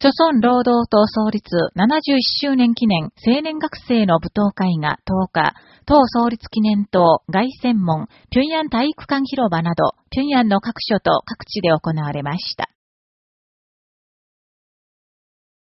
朝村労働党創立71周年記念青年学生の舞踏会が10日、党創立記念党、外専門、平壌体育館広場など、平壌の各所と各地で行われました。